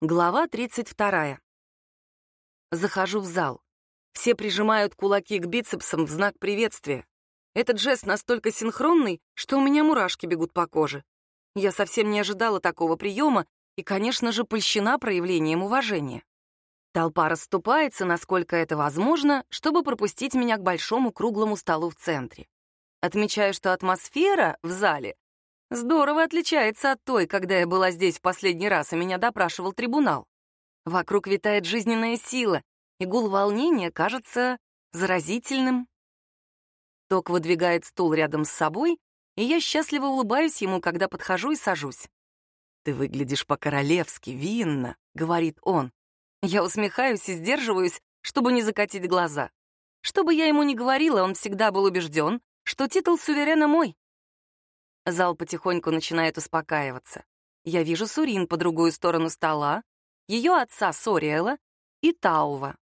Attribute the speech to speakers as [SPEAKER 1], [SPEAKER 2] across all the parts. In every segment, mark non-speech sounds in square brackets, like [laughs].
[SPEAKER 1] Глава 32. Захожу в зал. Все прижимают кулаки к бицепсам в знак приветствия. Этот жест настолько синхронный, что у меня мурашки бегут по коже. Я совсем не ожидала такого приема и, конечно же, польщена проявлением уважения. Толпа расступается, насколько это возможно, чтобы пропустить меня к большому круглому столу в центре. Отмечаю, что атмосфера в зале здорово отличается от той, когда я была здесь в последний раз, и меня допрашивал трибунал. Вокруг витает жизненная сила, и гул волнения кажется заразительным. Ток выдвигает стул рядом с собой, и я счастливо улыбаюсь ему, когда подхожу и сажусь. «Ты выглядишь по-королевски, винно», — говорит он. Я усмехаюсь и сдерживаюсь, чтобы не закатить глаза. Что бы я ему ни говорила, он всегда был убежден, что титул суверена мой. Зал потихоньку начинает успокаиваться. Я вижу Сурин по другую сторону стола, ее отца Сориэла и Таува.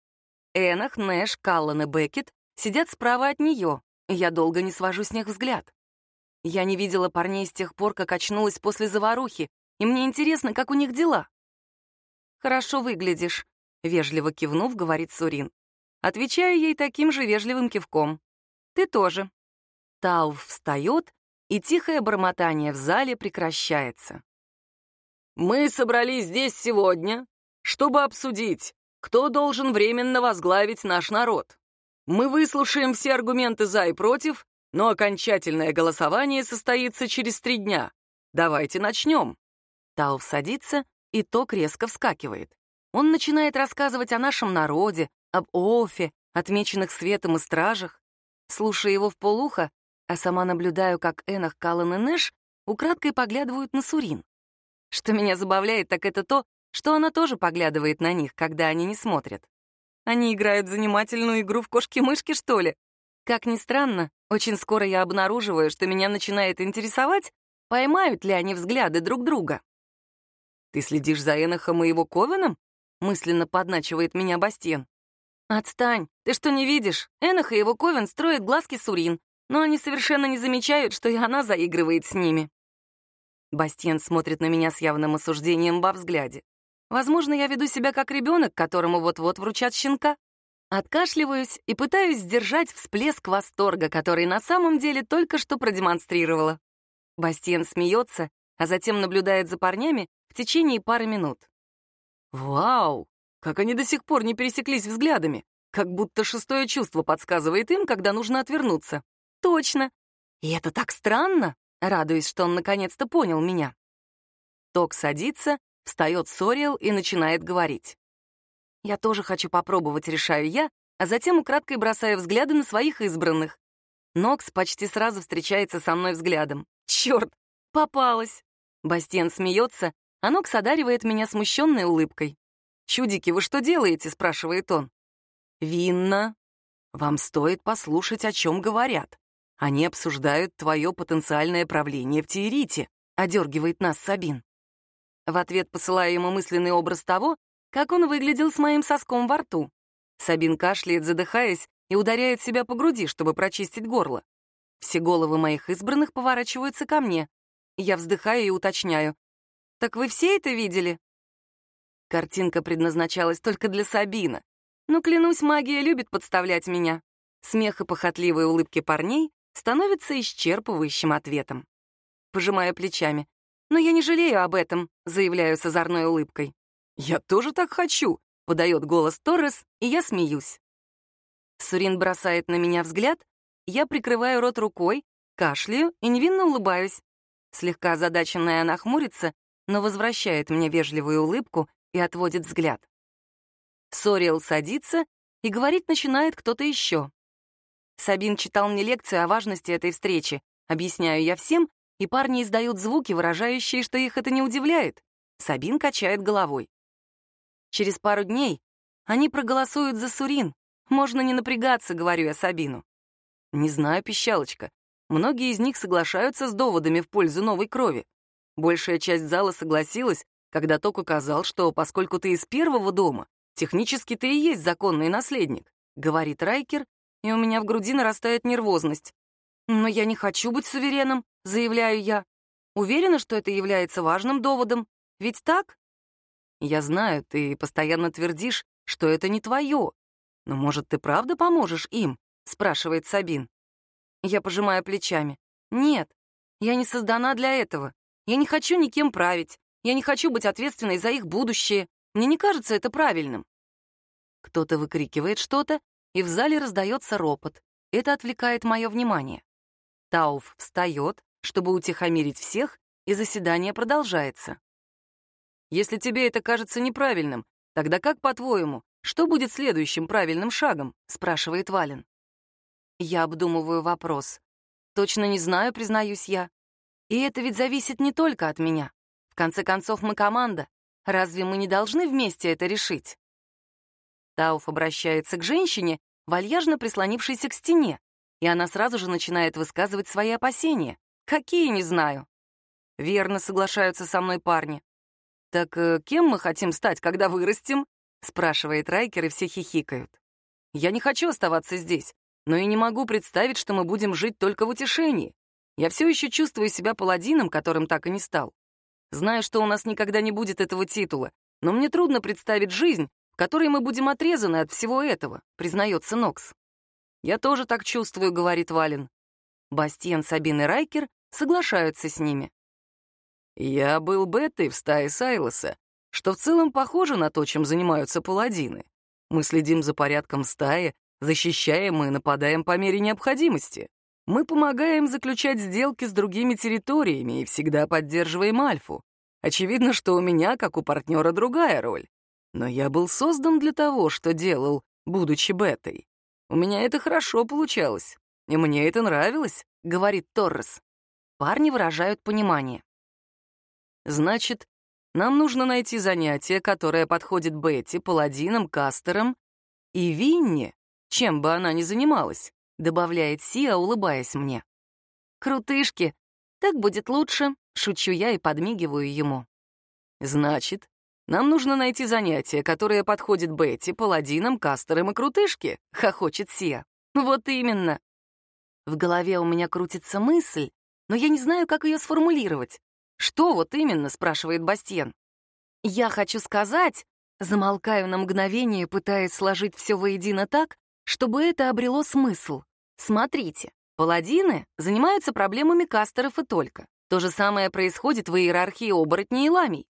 [SPEAKER 1] Энах, Нэш, Каллан и Беккет сидят справа от нее, я долго не свожу с них взгляд. Я не видела парней с тех пор, как очнулась после заварухи, и мне интересно, как у них дела. «Хорошо выглядишь», — вежливо кивнув, говорит Сурин. Отвечаю ей таким же вежливым кивком. «Ты тоже». Таув встает и тихое бормотание в зале прекращается. «Мы собрались здесь сегодня, чтобы обсудить, кто должен временно возглавить наш народ. Мы выслушаем все аргументы «за» и «против», но окончательное голосование состоится через три дня. Давайте начнем». Тауф садится, и ток резко вскакивает. Он начинает рассказывать о нашем народе, об Офе, отмеченных светом и стражах. Слушая его в полухо, а сама наблюдаю, как Энах, Каллан и Нэш украдкой поглядывают на Сурин. Что меня забавляет, так это то, что она тоже поглядывает на них, когда они не смотрят. Они играют занимательную игру в кошки-мышки, что ли? Как ни странно, очень скоро я обнаруживаю, что меня начинает интересовать, поймают ли они взгляды друг друга. «Ты следишь за Энахом и его Ковеном?» — мысленно подначивает меня Бастен. «Отстань! Ты что, не видишь? Энах и его Ковен строят глазки Сурин, но они совершенно не замечают, что и она заигрывает с ними. Бастиен смотрит на меня с явным осуждением во взгляде. Возможно, я веду себя как ребенок, которому вот-вот вручат щенка. Откашливаюсь и пытаюсь сдержать всплеск восторга, который на самом деле только что продемонстрировала. Бастиен смеется, а затем наблюдает за парнями в течение пары минут. «Вау! Как они до сих пор не пересеклись взглядами! Как будто шестое чувство подсказывает им, когда нужно отвернуться. Точно. И это так странно, радуясь, что он наконец-то понял меня. Ток садится, встает Сориэл и начинает говорить. Я тоже хочу попробовать, решаю я, а затем украдкой бросаю взгляды на своих избранных. Нокс почти сразу встречается со мной взглядом. Черт, попалась. Бастиен смеется, а Нокс одаривает меня смущенной улыбкой. «Чудики, вы что делаете?» — спрашивает он. «Винно. Вам стоит послушать, о чем говорят. Они обсуждают твое потенциальное правление в Тиерите», — одергивает нас Сабин. В ответ посылаю ему мысленный образ того, как он выглядел с моим соском во рту. Сабин кашляет, задыхаясь, и ударяет себя по груди, чтобы прочистить горло. Все головы моих избранных поворачиваются ко мне. Я вздыхаю и уточняю. «Так вы все это видели?» Картинка предназначалась только для Сабина. Но, клянусь, магия любит подставлять меня. Смех и похотливые улыбки парней становится исчерпывающим ответом. Пожимаю плечами. «Но я не жалею об этом», — заявляю с озорной улыбкой. «Я тоже так хочу», — подает голос Торрес, и я смеюсь. Сурин бросает на меня взгляд, я прикрываю рот рукой, кашляю и невинно улыбаюсь. Слегка озадаченная она хмурится, но возвращает мне вежливую улыбку и отводит взгляд. Сориэл садится, и говорить начинает кто-то еще. Сабин читал мне лекцию о важности этой встречи. Объясняю я всем, и парни издают звуки, выражающие, что их это не удивляет. Сабин качает головой. Через пару дней они проголосуют за Сурин. Можно не напрягаться, говорю я Сабину. Не знаю, пищалочка. Многие из них соглашаются с доводами в пользу новой крови. Большая часть зала согласилась, когда Ток указал, что поскольку ты из первого дома, технически ты и есть законный наследник, говорит Райкер и у меня в груди нарастает нервозность. «Но я не хочу быть сувереном», — заявляю я. Уверена, что это является важным доводом. Ведь так? Я знаю, ты постоянно твердишь, что это не твое. Но, может, ты правда поможешь им?» — спрашивает Сабин. Я пожимаю плечами. «Нет, я не создана для этого. Я не хочу никем править. Я не хочу быть ответственной за их будущее. Мне не кажется это правильным». Кто-то выкрикивает что-то, и в зале раздается ропот. Это отвлекает мое внимание. Тауф встает, чтобы утихомирить всех, и заседание продолжается. Если тебе это кажется неправильным, тогда как, по-твоему, что будет следующим правильным шагом? спрашивает Вален. Я обдумываю вопрос. Точно не знаю, признаюсь я. И это ведь зависит не только от меня. В конце концов, мы команда. Разве мы не должны вместе это решить? Тауф обращается к женщине, вальяжно прислонившейся к стене, и она сразу же начинает высказывать свои опасения. Какие, не знаю. Верно соглашаются со мной парни. «Так э, кем мы хотим стать, когда вырастем?» — спрашивает Райкер, и все хихикают. «Я не хочу оставаться здесь, но и не могу представить, что мы будем жить только в утешении. Я все еще чувствую себя паладином, которым так и не стал. Знаю, что у нас никогда не будет этого титула, но мне трудно представить жизнь, которой мы будем отрезаны от всего этого», — признается Нокс. «Я тоже так чувствую», — говорит Вален. Бастиен, Сабин и Райкер соглашаются с ними. «Я был бетой в стае Сайлоса, что в целом похоже на то, чем занимаются паладины. Мы следим за порядком стаи, защищаем и нападаем по мере необходимости. Мы помогаем заключать сделки с другими территориями и всегда поддерживаем Альфу. Очевидно, что у меня, как у партнера, другая роль. Но я был создан для того, что делал, будучи бетой. У меня это хорошо получалось, и мне это нравилось, — говорит Торрес. Парни выражают понимание. Значит, нам нужно найти занятие, которое подходит Бетти, паладинам, кастерам и Винни, чем бы она ни занималась, добавляет Сия, улыбаясь мне. Крутышки, так будет лучше, шучу я и подмигиваю ему. Значит, нам нужно найти занятие, которое подходит Бетти, паладинам, кастерам и крутышке», — хохочет Сия. «Вот именно». В голове у меня крутится мысль, но я не знаю, как ее сформулировать. «Что вот именно?» — спрашивает Бастьен. «Я хочу сказать...» Замолкаю на мгновение, пытаясь сложить все воедино так, чтобы это обрело смысл. Смотрите, паладины занимаются проблемами кастеров и только. То же самое происходит в иерархии оборотней и ламий.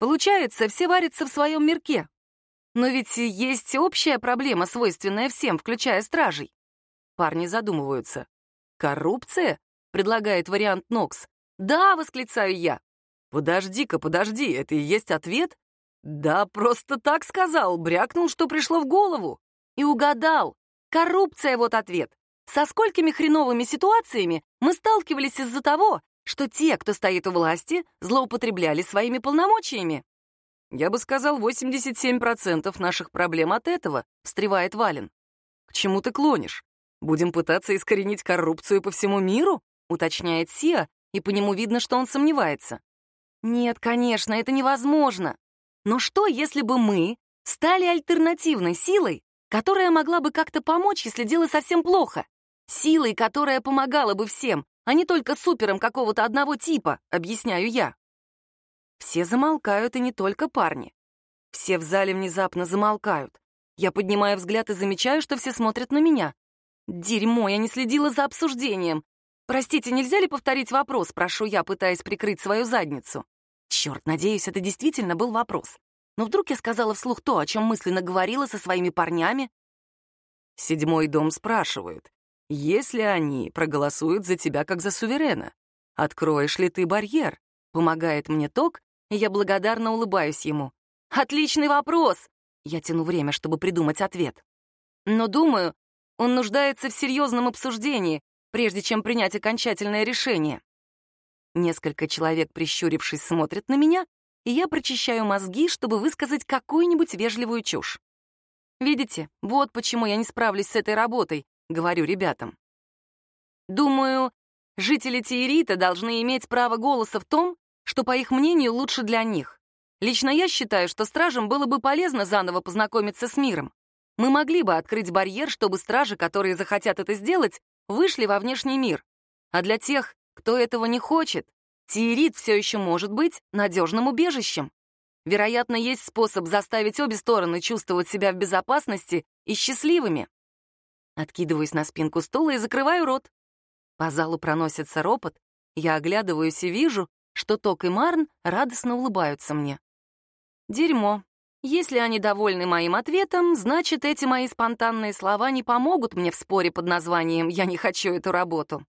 [SPEAKER 1] Получается, все варятся в своем мирке. Но ведь есть общая проблема, свойственная всем, включая стражей. Парни задумываются. «Коррупция?» — предлагает вариант Нокс. «Да!» — восклицаю я. «Подожди-ка, подожди, это и есть ответ?» «Да, просто так сказал, брякнул, что пришло в голову». И угадал. Коррупция — вот ответ. Со сколькими хреновыми ситуациями мы сталкивались из-за того, что те, кто стоит у власти, злоупотребляли своими полномочиями. «Я бы сказал, 87% наших проблем от этого», — встревает Вален. «К чему ты клонишь? Будем пытаться искоренить коррупцию по всему миру?» — уточняет Сиа, и по нему видно, что он сомневается. «Нет, конечно, это невозможно. Но что, если бы мы стали альтернативной силой, которая могла бы как-то помочь, если дело совсем плохо? Силой, которая помогала бы всем, а не только супером какого-то одного типа, объясняю я. Все замолкают, и не только парни. Все в зале внезапно замолкают. Я поднимаю взгляд и замечаю, что все смотрят на меня. Дерьмо, я не следила за обсуждением. Простите, нельзя ли повторить вопрос, прошу я, пытаясь прикрыть свою задницу? Черт, надеюсь, это действительно был вопрос. Но вдруг я сказала вслух то, о чем мысленно говорила со своими парнями? Седьмой дом спрашивают, если они проголосуют за тебя как за суверена, откроешь ли ты барьер? Помогает мне ток, и я благодарно улыбаюсь ему. Отличный вопрос! Я тяну время, чтобы придумать ответ. Но думаю, он нуждается в серьезном обсуждении, прежде чем принять окончательное решение. Несколько человек, прищурившись, смотрят на меня, и я прочищаю мозги, чтобы высказать какую-нибудь вежливую чушь. Видите, вот почему я не справлюсь с этой работой, говорю ребятам. Думаю, жители Тиерита должны иметь право голоса в том, что, по их мнению, лучше для них. Лично я считаю, что стражам было бы полезно заново познакомиться с миром. Мы могли бы открыть барьер, чтобы стражи, которые захотят это сделать, вышли во внешний мир. А для тех, кто этого не хочет, Тиерит все еще может быть надежным убежищем. Вероятно, есть способ заставить обе стороны чувствовать себя в безопасности и счастливыми. Откидываюсь на спинку стула и закрываю рот. По залу проносится ропот, я оглядываюсь и вижу, что Ток и Марн радостно улыбаются мне. Дерьмо. Если они довольны моим ответом, значит, эти мои спонтанные слова не помогут мне в споре под названием «Я не хочу эту работу».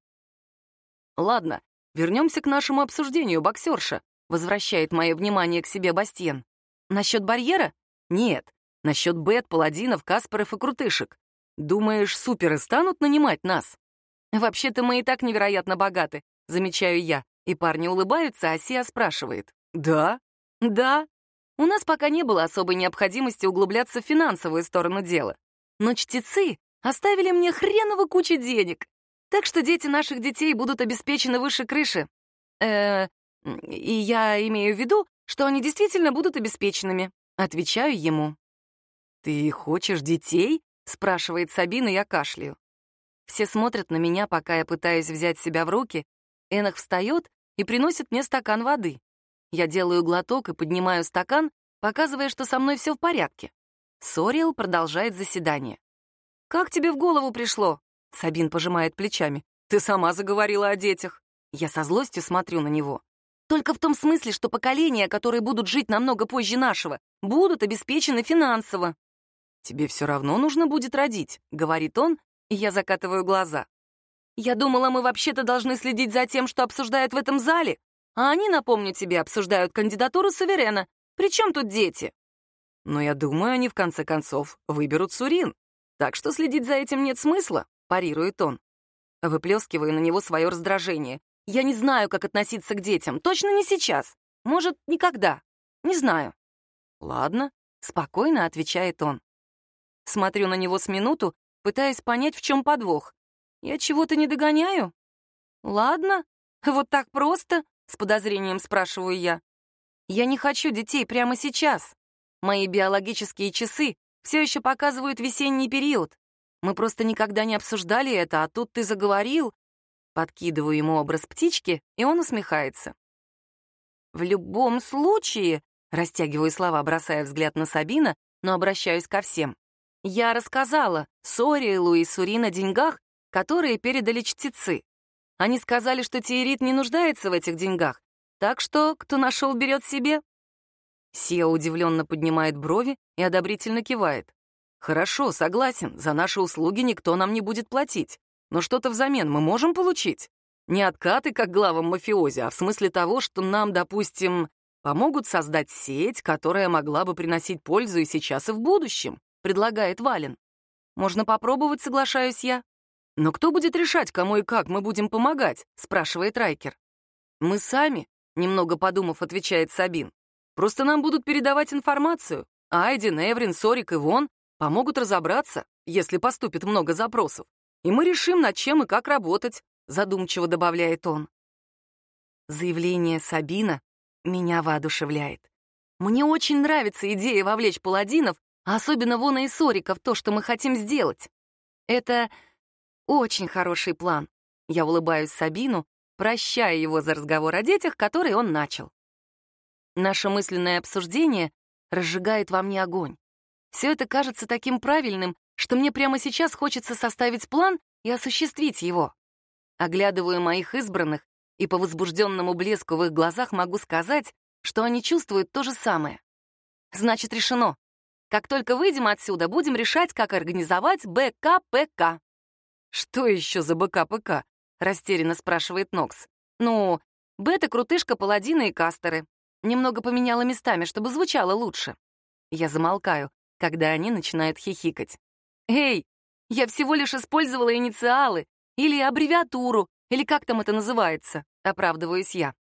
[SPEAKER 1] Ладно, вернемся к нашему обсуждению, боксерша, возвращает мое внимание к себе Бастьен. Насчет барьера? Нет. Насчет бет, паладинов, касперов и крутышек. Думаешь, суперы станут нанимать нас? Вообще-то мы и так невероятно богаты, замечаю я, и парни улыбаются, а Сия спрашивает. Да? Да. У нас пока не было особой необходимости углубляться в финансовую сторону дела. Но чтецы оставили мне хреново кучу денег. Так что дети наших детей будут обеспечены выше крыши. Э, и я имею в виду, что они действительно будут обеспеченными. Отвечаю ему. «Ты хочешь детей?» — спрашивает Сабина, я кашляю. Все смотрят на меня, пока я пытаюсь взять себя в руки. Энах встает и приносит мне стакан воды. Я делаю глоток и поднимаю стакан, показывая, что со мной все в порядке. Сориэл продолжает заседание. «Как тебе в голову пришло?» Сабин пожимает плечами. «Ты сама заговорила о детях». Я со злостью смотрю на него. Только в том смысле, что поколения, которые будут жить намного позже нашего, будут обеспечены финансово. «Тебе все равно нужно будет родить», — говорит он, и я закатываю глаза. «Я думала, мы вообще-то должны следить за тем, что обсуждают в этом зале, а они, напомню тебе, обсуждают кандидатуру суверена. Причем тут дети?» «Но я думаю, они в конце концов выберут Сурин, так что следить за этим нет смысла», — парирует он. Выплескиваю на него свое раздражение. Я не знаю, как относиться к детям. Точно не сейчас. Может, никогда. Не знаю. Ладно, спокойно отвечает он. Смотрю на него с минуту, пытаясь понять, в чем подвох. Я чего-то не догоняю? Ладно, вот так просто, с подозрением спрашиваю я. Я не хочу детей прямо сейчас. Мои биологические часы все еще показывают весенний период. Мы просто никогда не обсуждали это, а тут ты заговорил, Подкидываю ему образ птички, и он усмехается. «В любом случае», — растягиваю слова, бросая взгляд на Сабина, но обращаюсь ко всем. «Я рассказала Сориэлу и Сурин о деньгах, которые передали чтецы. Они сказали, что Тиерит не нуждается в этих деньгах, так что кто нашел, берет себе». Сия удивленно поднимает брови и одобрительно кивает. «Хорошо, согласен, за наши услуги никто нам не будет платить. Но что-то взамен мы можем получить? Не откаты, как главам мафиози, а в смысле того, что нам, допустим, помогут создать сеть, которая могла бы приносить пользу и сейчас, и в будущем, предлагает Вален. Можно попробовать, соглашаюсь я. Но кто будет решать, кому и как мы будем помогать, спрашивает Райкер. Мы сами, немного подумав, отвечает Сабин. Просто нам будут передавать информацию. Айден, Эврин, Сорик и Вон помогут разобраться, если поступит много запросов и мы решим, над чем и как работать», — задумчиво добавляет он. Заявление Сабина меня воодушевляет. Мне очень нравится идея вовлечь паладинов, а особенно Вона и Сорика в то, что мы хотим сделать. Это очень хороший план. Я улыбаюсь Сабину, прощая его за разговор о детях, который он начал. Наше мысленное обсуждение разжигает во мне огонь. Все это кажется таким правильным что мне прямо сейчас хочется составить план и осуществить его. Оглядываю моих избранных, и по возбужденному блеску в их глазах могу сказать, что они чувствуют то же самое. Значит, решено. Как только выйдем отсюда, будем решать, как организовать БКПК. «Что еще за БКПК?» — растерянно спрашивает Нокс. «Ну, бета, крутышка, паладины и кастеры. Немного поменяла местами, чтобы звучало лучше». Я замолкаю, когда они начинают хихикать. «Эй, я всего лишь использовала инициалы или аббревиатуру, или как там это называется», — оправдываюсь я.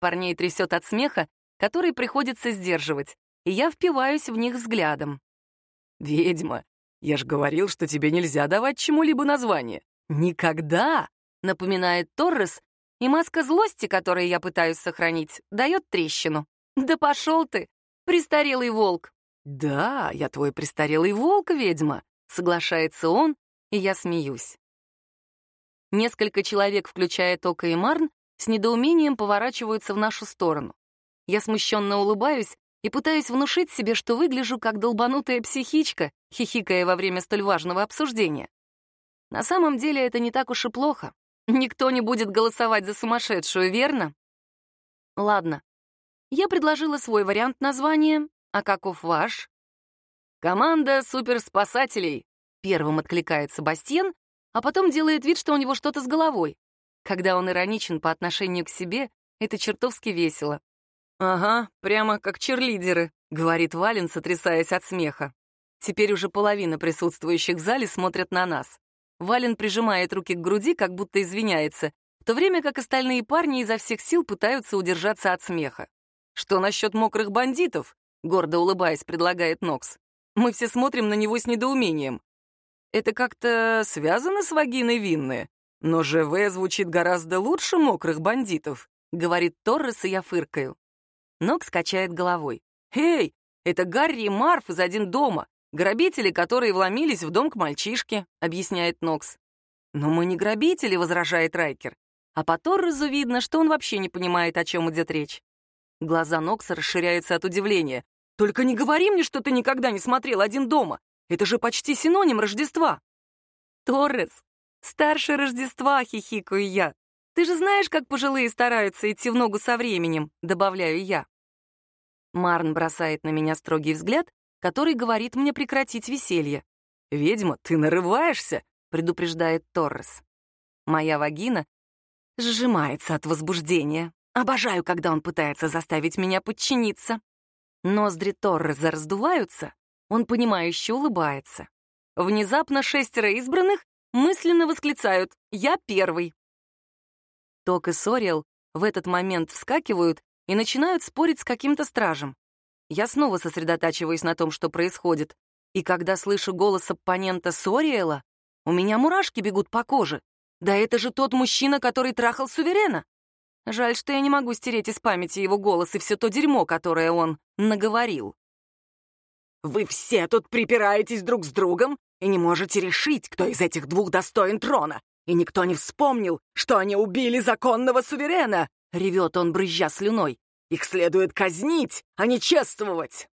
[SPEAKER 1] Парней трясет от смеха, который приходится сдерживать, и я впиваюсь в них взглядом. «Ведьма, я ж говорил, что тебе нельзя давать чему-либо название. Никогда!» — напоминает Торрес, и маска злости, которую я пытаюсь сохранить, дает трещину. «Да пошел ты, престарелый волк!» «Да, я твой престарелый волк, ведьма!» Соглашается он, и я смеюсь. Несколько человек, включая Тока и Марн, с недоумением поворачиваются в нашу сторону. Я смущенно улыбаюсь, и пытаюсь внушить себе, что выгляжу как долбанутая психичка, хихикая во время столь важного обсуждения. На самом деле это не так уж и плохо. Никто не будет голосовать за сумасшедшую, верно? Ладно. Я предложила свой вариант названия, а каков ваш? «Команда суперспасателей», — первым откликается Бастиен, а потом делает вид, что у него что-то с головой. Когда он ироничен по отношению к себе, это чертовски весело. «Ага, прямо как черлидеры», — говорит Вален, сотрясаясь от смеха. Теперь уже половина присутствующих в зале смотрят на нас. Вален прижимает руки к груди, как будто извиняется, в то время как остальные парни изо всех сил пытаются удержаться от смеха. «Что насчет мокрых бандитов?» — гордо улыбаясь, предлагает Нокс. Мы все смотрим на него с недоумением. Это как-то связано с вагиной Винны? Но ЖВ звучит гораздо лучше мокрых бандитов, говорит Торрес, и я фыркаю. Нокс качает головой. «Эй, это Гарри и Марф из «Один дома», грабители, которые вломились в дом к мальчишке», — объясняет Нокс. «Но мы не грабители», — возражает Райкер. А по Торресу видно, что он вообще не понимает, о чем идет речь. Глаза Нокса расширяются от удивления. «Только не говори мне, что ты никогда не смотрел «Один дома». Это же почти синоним Рождества». «Торрес, старше Рождества», — хихикаю я. «Ты же знаешь, как пожилые стараются идти в ногу со временем», — добавляю я. Марн бросает на меня строгий взгляд, который говорит мне прекратить веселье. «Ведьма, ты нарываешься?» — предупреждает Торрес. Моя вагина сжимается от возбуждения. Обожаю, когда он пытается заставить меня подчиниться. Ноздри Торреса раздуваются, он понимающе улыбается. Внезапно шестеро избранных мысленно восклицают «Я первый». Ток и Сориэл в этот момент вскакивают и начинают спорить с каким-то стражем. Я снова сосредотачиваюсь на том, что происходит, и когда слышу голос оппонента Сориэла, у меня мурашки бегут по коже. Да это же тот мужчина, который трахал суверена. Жаль, что я не могу стереть из памяти его голос и все то дерьмо, которое он наговорил. «Вы все тут припираетесь друг с другом и не можете решить, кто из этих двух достоин трона, и никто не вспомнил, что они убили законного суверена!» — ревет он, брызжа слюной. «Их следует казнить, а не чествовать!»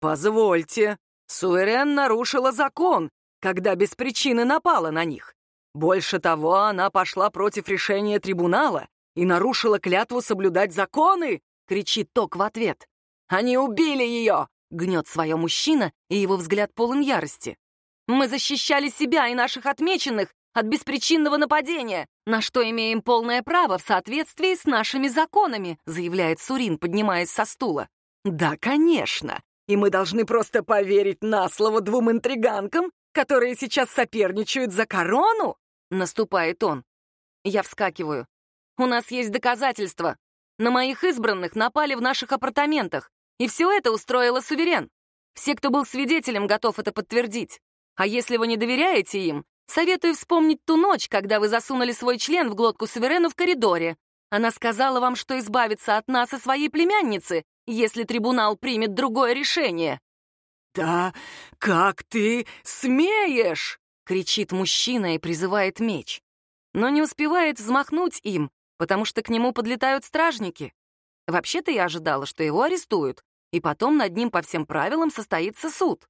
[SPEAKER 1] «Позвольте, суверен нарушила закон, когда без причины напала на них. Больше того, она пошла против решения трибунала и нарушила клятву соблюдать законы!» — кричит Ток в ответ. «Они убили ее!» — гнет свое мужчина, и его взгляд полон ярости. «Мы защищали себя и наших отмеченных от беспричинного нападения, на что имеем полное право в соответствии с нашими законами», заявляет Сурин, поднимаясь со стула. «Да, конечно. И мы должны просто поверить на слово двум интриганкам, которые сейчас соперничают за корону?» Наступает он. Я вскакиваю. У нас есть доказательства. На моих избранных напали в наших апартаментах, и все это устроила суверен. Все, кто был свидетелем, готов это подтвердить. А если вы не доверяете им, советую вспомнить ту ночь, когда вы засунули свой член в глотку суверену в коридоре. Она сказала вам, что избавится от нас и своей племянницы, если трибунал примет другое решение. «Да как ты смеешь?» — кричит мужчина и призывает меч. Но не успевает взмахнуть им, потому что к нему подлетают стражники. Вообще-то я ожидала, что его арестуют, и потом над ним по всем правилам состоится суд.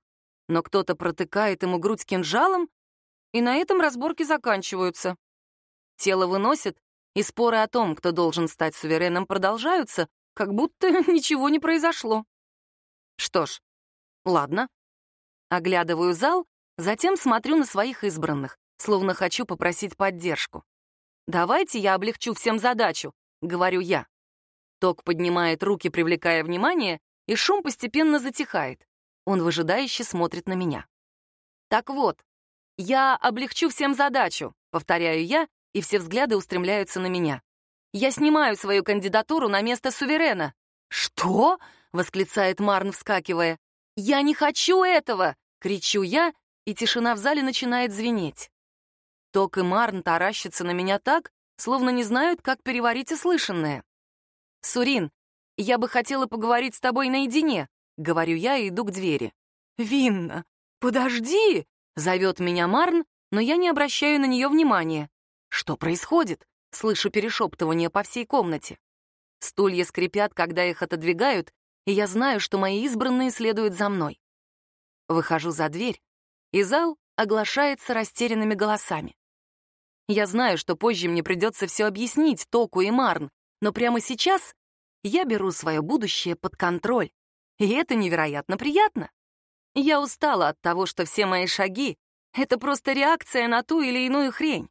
[SPEAKER 1] Но кто-то протыкает ему грудь кинжалом, и на этом разборки заканчиваются. Тело выносят, и споры о том, кто должен стать сувереном, продолжаются, как будто [laughs] ничего не произошло. Что ж, ладно. Оглядываю зал, затем смотрю на своих избранных, словно хочу попросить поддержку. «Давайте я облегчу всем задачу», — говорю я. Ток поднимает руки, привлекая внимание, и шум постепенно затихает. Он выжидающе смотрит на меня. «Так вот, я облегчу всем задачу», — повторяю я, и все взгляды устремляются на меня. «Я снимаю свою кандидатуру на место суверена». «Что?» — восклицает Марн, вскакивая. «Я не хочу этого!» — кричу я, и тишина в зале начинает звенеть. Ток и Марн таращатся на меня так, словно не знают, как переварить услышанное. «Сурин, я бы хотела поговорить с тобой наедине», — говорю я и иду к двери. «Винна, подожди!» — зовет меня Марн, но я не обращаю на нее внимания. «Что происходит?» — слышу перешептывание по всей комнате. Стулья скрипят, когда их отодвигают, и я знаю, что мои избранные следуют за мной. Выхожу за дверь, и зал оглашается растерянными голосами. Я знаю, что позже мне придется все объяснить Току и Марн, но прямо сейчас я беру свое будущее под контроль. И это невероятно приятно. Я устала от того, что все мои шаги — это просто реакция на ту или иную хрень.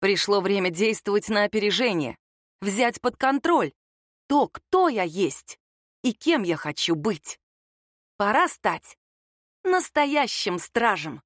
[SPEAKER 1] Пришло время действовать на опережение, взять под контроль то, кто я есть и кем я хочу быть. Пора стать настоящим стражем.